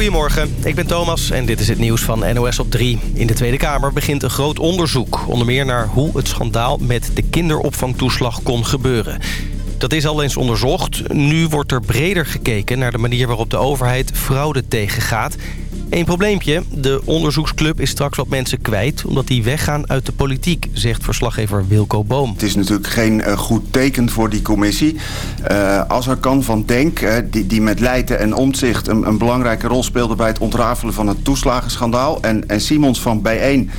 Goedemorgen, ik ben Thomas en dit is het nieuws van NOS op 3. In de Tweede Kamer begint een groot onderzoek. Onder meer naar hoe het schandaal met de kinderopvangtoeslag kon gebeuren. Dat is al eens onderzocht. Nu wordt er breder gekeken naar de manier waarop de overheid fraude tegengaat. Eén probleempje. De onderzoeksclub is straks wat mensen kwijt... omdat die weggaan uit de politiek, zegt verslaggever Wilco Boom. Het is natuurlijk geen uh, goed teken voor die commissie. Uh, als er kan van Denk, uh, die, die met Leiden en Omtzigt... Een, een, belangrijke rol speelde bij het ontrafelen van het toeslagenschandaal... en, en Simons van B1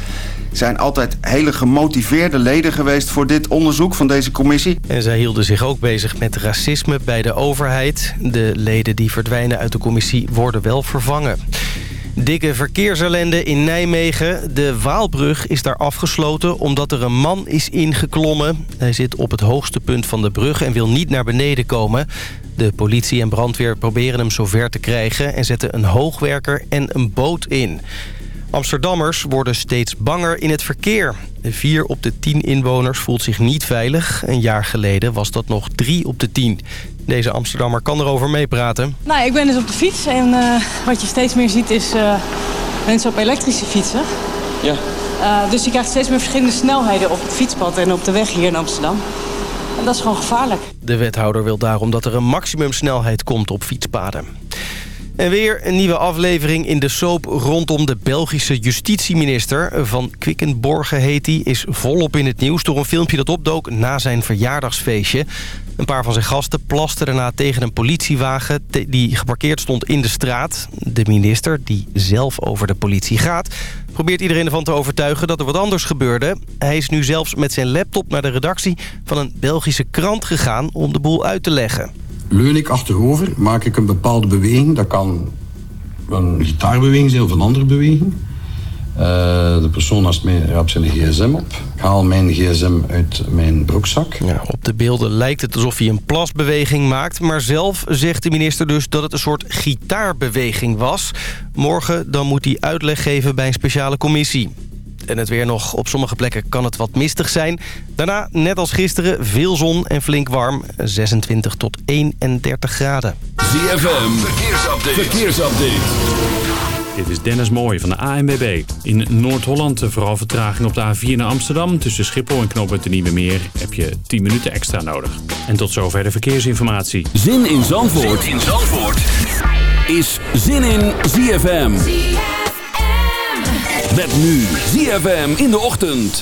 zijn altijd hele gemotiveerde leden geweest voor dit onderzoek van deze commissie. En zij hielden zich ook bezig met racisme bij de overheid. De leden die verdwijnen uit de commissie worden wel vervangen. Dikke verkeersellende in Nijmegen. De Waalbrug is daar afgesloten omdat er een man is ingeklommen. Hij zit op het hoogste punt van de brug en wil niet naar beneden komen. De politie en brandweer proberen hem zover te krijgen... en zetten een hoogwerker en een boot in. Amsterdammers worden steeds banger in het verkeer. Vier op de tien inwoners voelt zich niet veilig. Een jaar geleden was dat nog drie op de tien. Deze Amsterdammer kan erover meepraten. Nou, ik ben dus op de fiets en uh, wat je steeds meer ziet is uh, mensen op elektrische fietsen. Ja. Uh, dus je krijgt steeds meer verschillende snelheden op het fietspad en op de weg hier in Amsterdam. En dat is gewoon gevaarlijk. De wethouder wil daarom dat er een maximumsnelheid komt op fietspaden. En weer een nieuwe aflevering in de soap rondom de Belgische justitieminister. Van Quickenborgen heet hij, is volop in het nieuws door een filmpje dat opdook na zijn verjaardagsfeestje. Een paar van zijn gasten plasten daarna tegen een politiewagen die geparkeerd stond in de straat. De minister, die zelf over de politie gaat, probeert iedereen ervan te overtuigen dat er wat anders gebeurde. Hij is nu zelfs met zijn laptop naar de redactie van een Belgische krant gegaan om de boel uit te leggen leun ik achterover, maak ik een bepaalde beweging. Dat kan een gitaarbeweging zijn of een andere beweging. Uh, de persoon naast mij raapt zijn gsm op. Ik haal mijn gsm uit mijn broekzak. Ja, op de beelden lijkt het alsof hij een plasbeweging maakt. Maar zelf zegt de minister dus dat het een soort gitaarbeweging was. Morgen dan moet hij uitleg geven bij een speciale commissie. En het weer nog. Op sommige plekken kan het wat mistig zijn. Daarna, net als gisteren, veel zon en flink warm. 26 tot 31 graden. ZFM, verkeersupdate. verkeersupdate. Dit is Dennis Mooij van de ANWB. In Noord-Holland vooral vertraging op de A4 naar Amsterdam. Tussen Schiphol en Knooppunt de Nieuwe Meer heb je 10 minuten extra nodig. En tot zover de verkeersinformatie. Zin in Zandvoort, zin in Zandvoort. is Zin in ZFM. Met nu ZFM in de ochtend.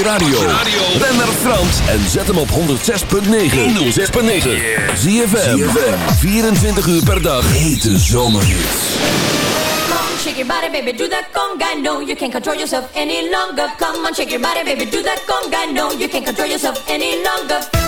Je radio. Ben naar Frans en zet hem op 106.9. 106.9. ZFM. 24 uur per dag. Hete zomerhits. Come on, shake your body, baby, do that conga. No, you can't control yourself any longer. Come on, shake your body, baby, do that conga. No, you can't control yourself any longer.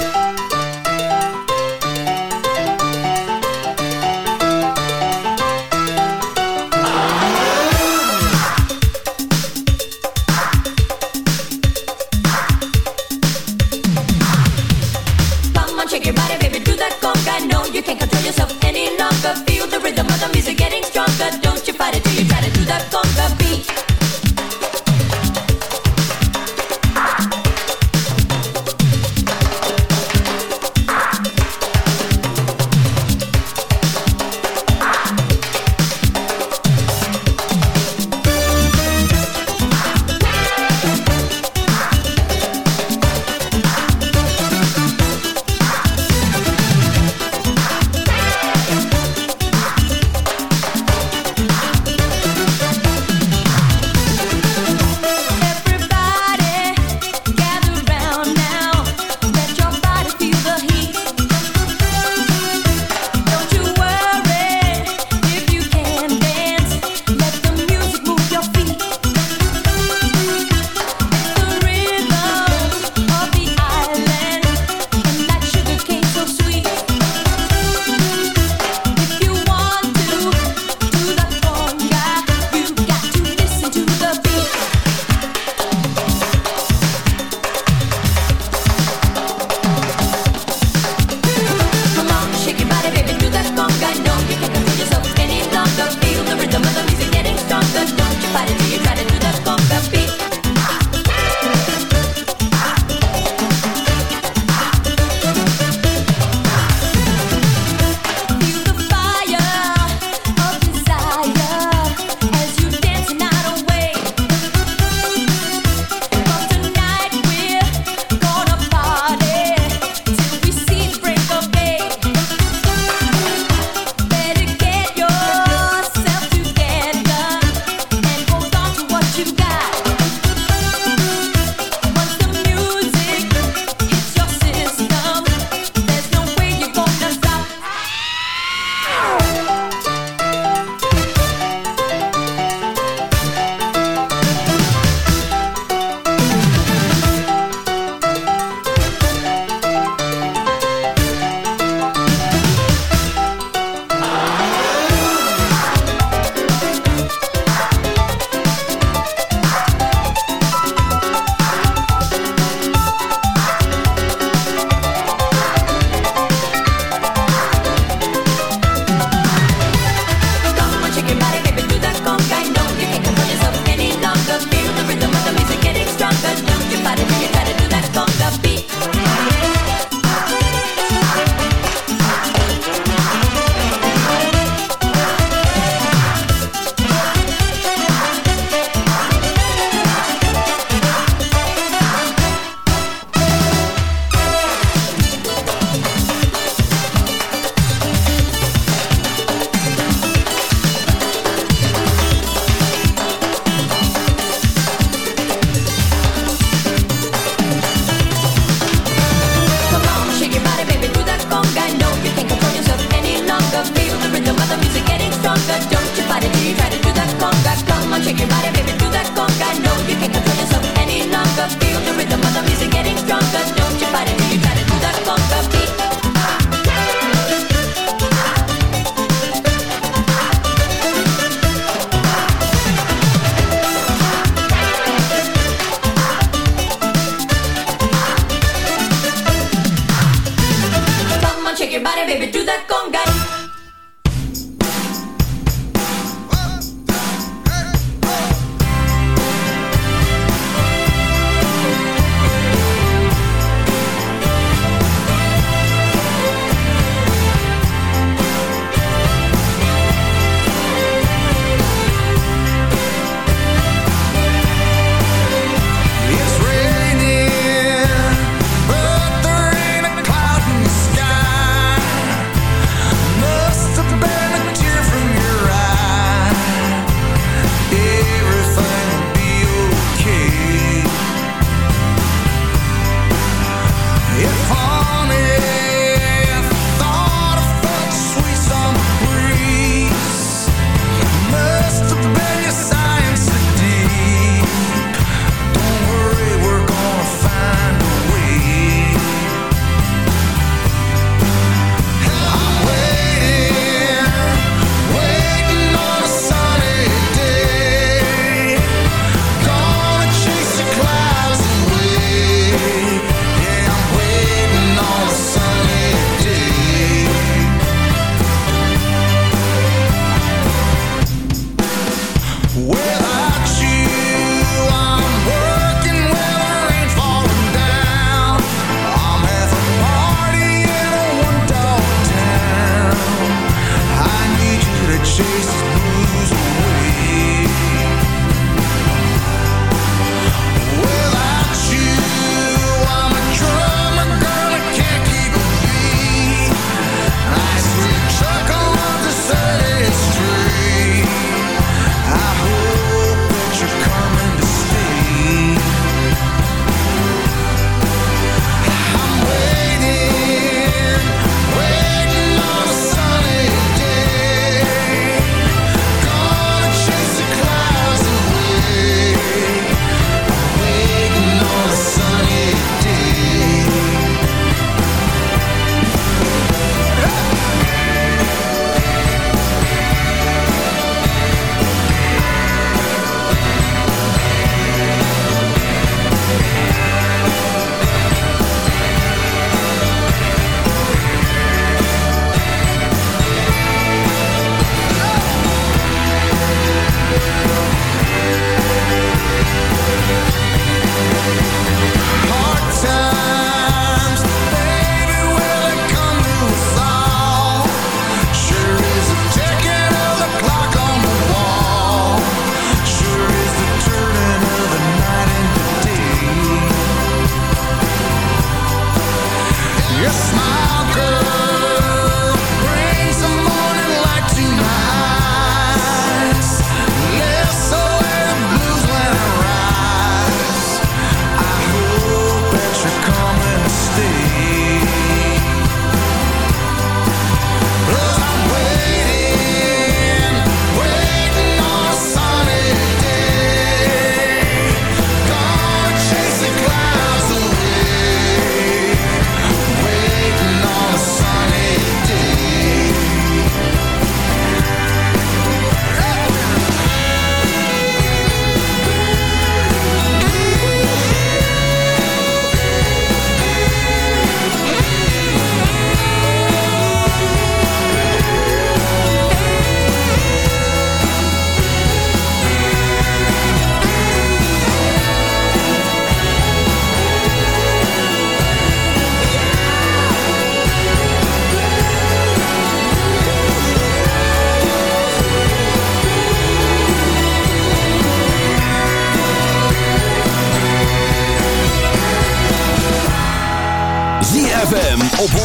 Op 106.9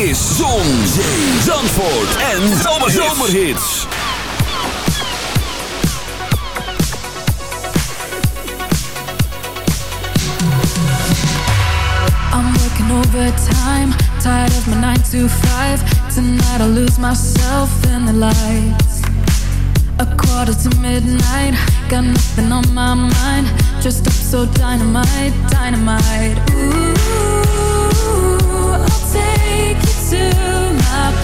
is Zon, Zee, Zandvoort en Zomerhits. I'm working overtime, tired of my 9 to 5. Tonight I lose myself in the lights. A quarter to midnight, got nothing on my mind. Just up so dynamite, dynamite. Ooh, to my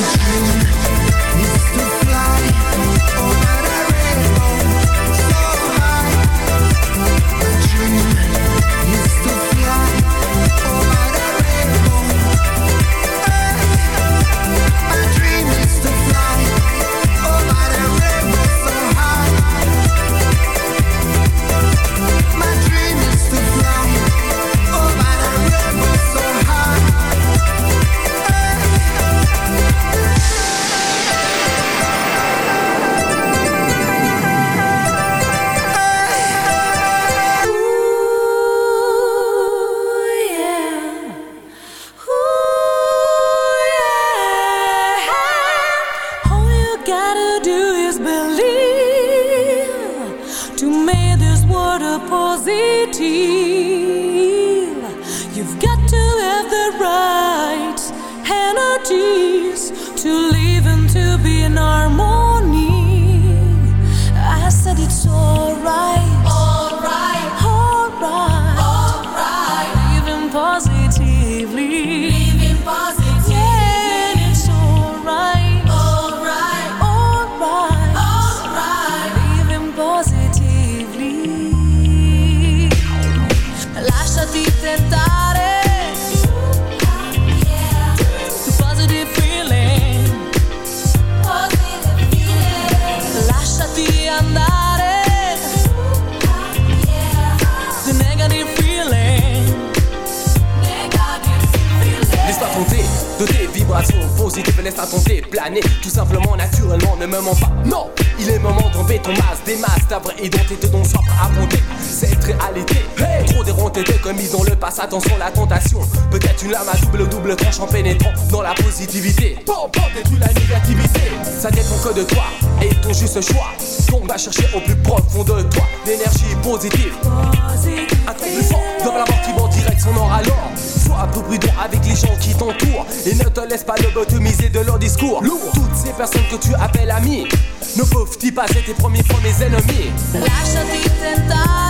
Dream réalité. Hey, trop déronté de commis dans le passé, attention la tentation. Peut-être une lame à double double tranche en pénétrant dans la positivité. Bon, bon, détruis la négativité. Ça dépend que de toi et ton juste choix. Donc va chercher au plus profond de toi l'énergie positive. Un truc plus fort dans la mort qui va en direction nord alors. Sois un peu prudent avec les gens qui t'entourent et ne te laisse pas lobotomiser de leur discours. Toutes ces personnes que tu appelles amis ne peuvent-ils pas être tes premiers premiers ennemis? Lasciati tentare.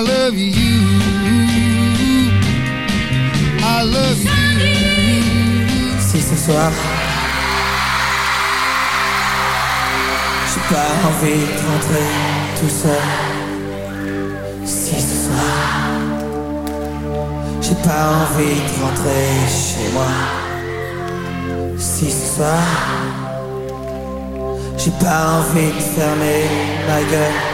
Love you. I love you. Si ce soir. J'ai pas envie de rentrer tout seul. Si ce soir. J'ai pas envie de rentrer chez moi. Si ce soir. J'ai pas envie de fermer ma gueule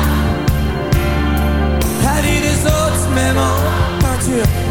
Vie des autres même en